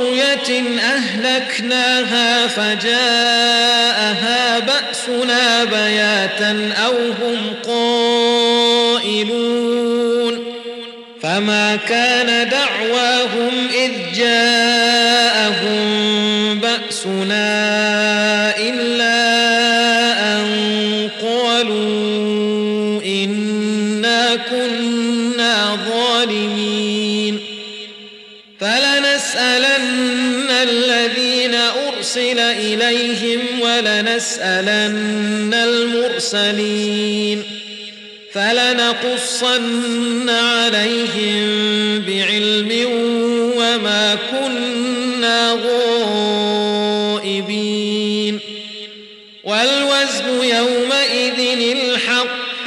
قرية أهلكناها فجاءها بأسنا بياتا أو هم قائلون فما كان دعواهم إذ جاءهم بأسنا لنسألن المرسلين فلنقصن عليهم بعلم وما كنا غائبين والوزن يومئذ الحق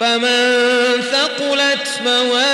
فمن ثقلت موازين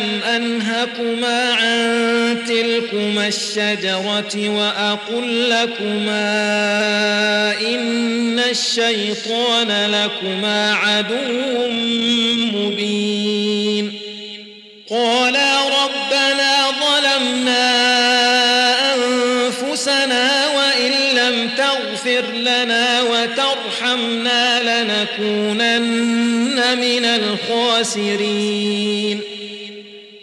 أَلَمْ أَنْهَكُمَا عَنْ تِلْكُمَا الشَّجَرَةِ وَأَقُلْ لَكُمَا إِنَّ الشَّيْطَانَ لَكُمَا عَدُوٌّ مُبِينٌ قَالَا رَبَّنَا ظَلَمْنَا أَنفُسَنَا وَإِنْ لَمْ تَغْفِرْ لَنَا وَتَرْحَمْنَا لَنَكُونَنَّ مِنَ الْخَاسِرِينَ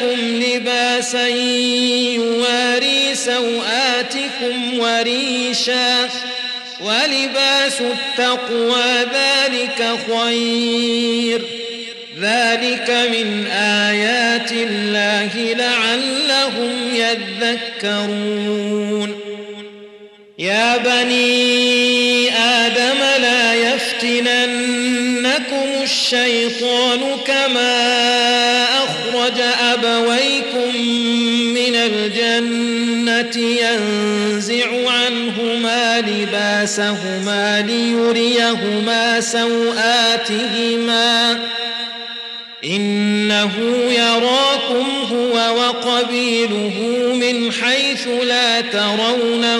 لكم لباسا يواري سوآتكم وريشا ولباس التقوى ذلك خير. ذلك من آيات الله لعلهم يذكرون. يا بني آدم لا يفتننكم الشيطان لباسهما ليريهما سوآتهما. إنه يراكم هو وقبيله من حيث لا ترونه.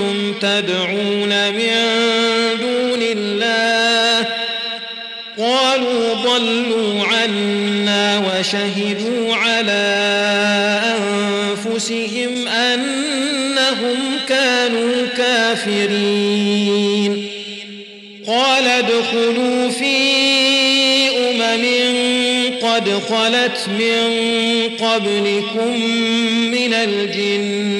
كنتم تدعون من دون الله. قالوا ضلوا عنا وشهدوا على أنفسهم أنهم كانوا كافرين. قال ادخلوا في أمم قد خلت من قبلكم من الجن.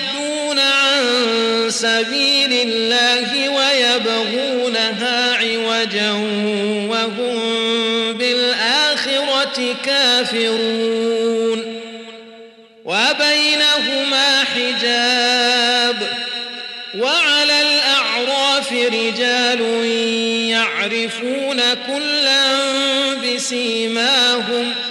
سبيل الله ويبغونها عوجا وهم بالآخرة كافرون وبينهما حجاب وعلى الأعراف رجال يعرفون كلا بسيماهم ۖ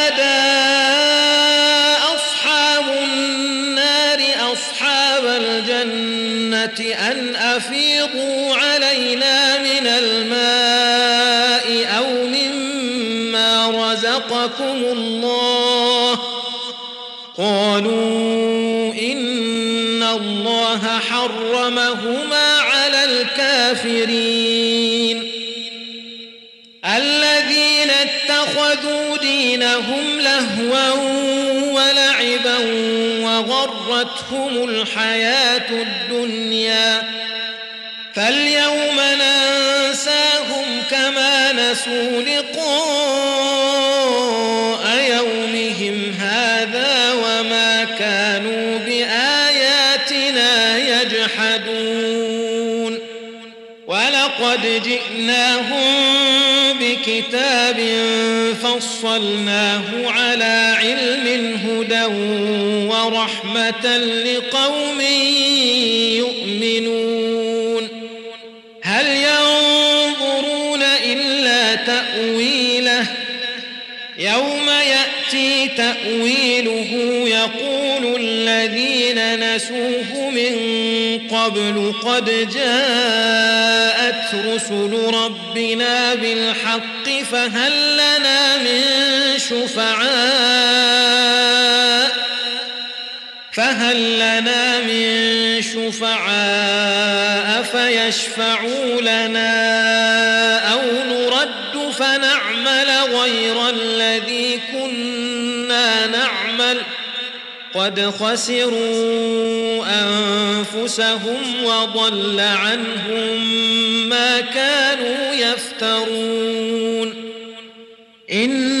وحرمهما على الكافرين. الذين اتخذوا دينهم لهوا ولعبا وغرتهم الحياة الدنيا. فاليوم ننساهم كما نسوا لقوم لقد جئناهم بكتاب فصلناه على علم هدى ورحمة لقوم يؤمنون. هل ينظرون إلا تأويله؟ يوم يأتي تأويله يقول الذين نسوه قبل قد جاءت رسل ربنا بالحق فهل لنا من شفعاء فهل لنا من شفعاء فيشفعوا لنا أو نرد فنعمل غير الذي قد خسروا أنفسهم وضل عنهم ما كانوا يفترون. إن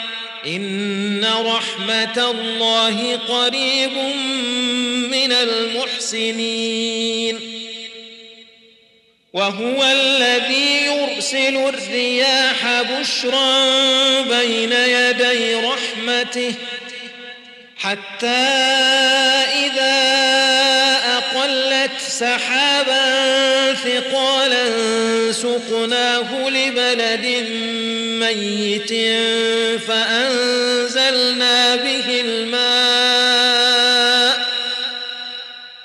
ان رحمت اللہ قریب من المحسنین وهو الذي يرسل الرياح بشرا بين يدي رحمته حتى إذا كانت سحابا ثقالا سقناه لبلد ميت فأنزلنا به الماء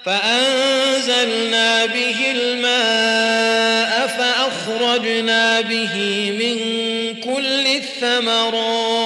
فأنزلنا به الماء فأخرجنا به من كل الثمرات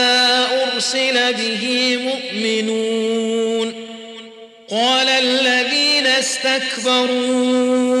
أرسل به مؤمنون قال الذين استكبرون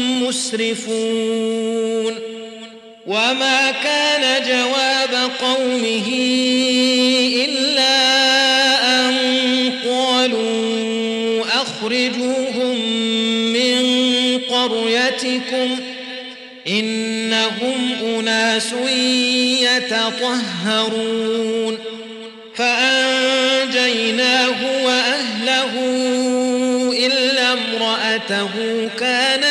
مسرفون وما كان جواب قومه إلا أن قالوا أخرجوهم من قريتكم إنهم أناس يتطهرون فأنجيناه وأهله إلا امرأته كانت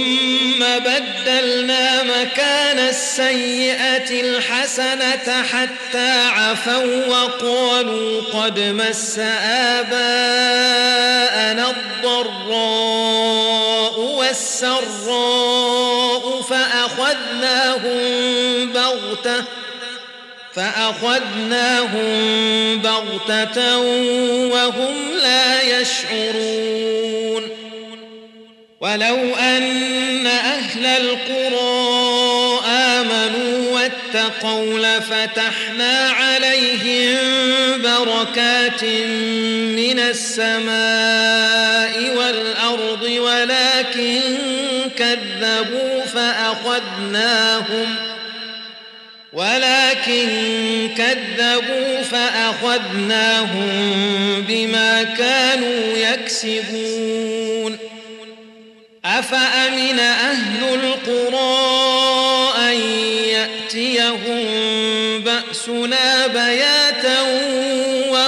السيئة الحسنة حتى عفوا وقالوا قد مس آباءنا الضراء والسراء فأخذناهم بغتة فأخذناهم بغتة وهم لا يشعرون ولو أن أهل القرى اتقوا لفتحنا عليهم بركات من السماء والأرض ولكن كذبوا فأخذناهم ولكن كذبوا فأخذناهم بما كانوا يكسبون أفأمن أهل القرآن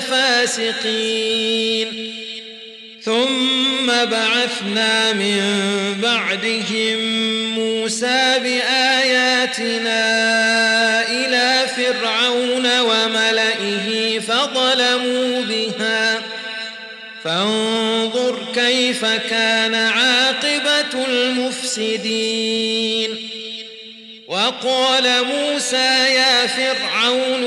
فاسقين ثم بعثنا من بعدهم موسى بآياتنا إلى فرعون وملئه فظلموا بها. فانظر كيف كان عاقبة المفسدين. وقال موسى يا فرعون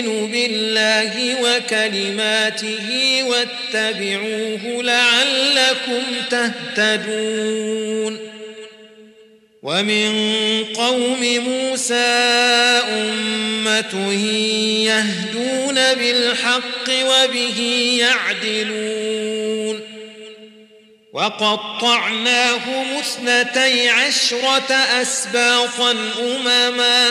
نؤمن بالله وكلماته واتبعوه لعلكم تهتدون. ومن قوم موسى أمة يهدون بالحق وبه يعدلون. وقطعناهم اثنتي عشرة أسباطا أمماً.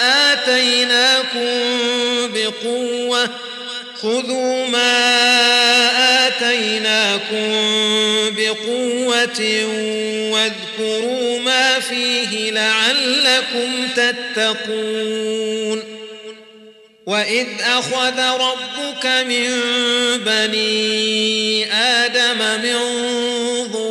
بِالْقُوَّةِ خُذُوا مَا آتَيْنَاكُمْ بِقُوَّةٍ وَاذْكُرُوا مَا فِيهِ لَعَلَّكُمْ تَتَّقُونَ. وَإِذْ أَخَذَ رَبُّكَ مِنْ بَنِي آدَمَ مِنْ ظُهُورِ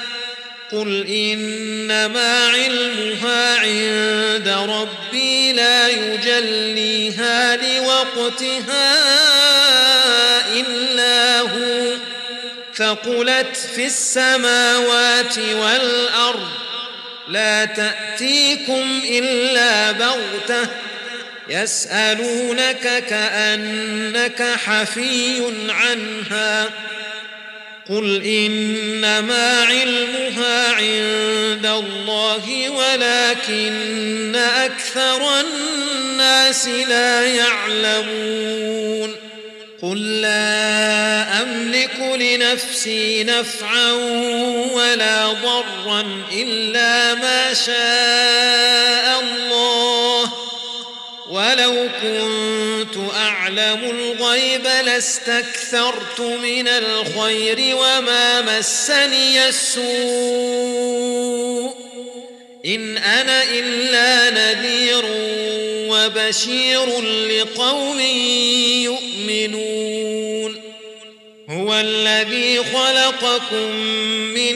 قل انما علمها عند ربي لا يجليها لوقتها الا هو فقلت في السماوات والارض لا تاتيكم الا بغته يسالونك كانك حفي عنها قل إنما علمها عند الله ولكن أكثر الناس لا يعلمون قل لا أملك لنفسي نفعا ولا ضرا إلا ما شاء الله ولو كنت تعلم الغيب لاستكثرت من الخير وما مسني السوء إن أنا إلا نذير وبشير لقوم يؤمنون هو الذي خلقكم من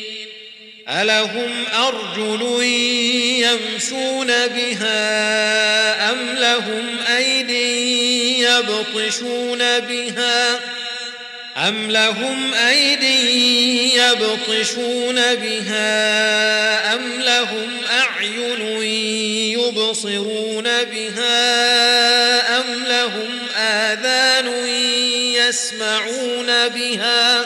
ألهم أرجل يمشون بها أم لهم أيد يبطشون بها أم لهم أيد يبطشون بها أم لهم أعين يبصرون بها أم لهم آذان يسمعون بها